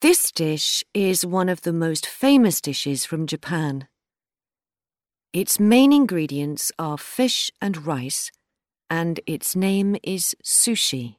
This dish is one of the most famous dishes from Japan. Its main ingredients are fish and rice, and its name is sushi.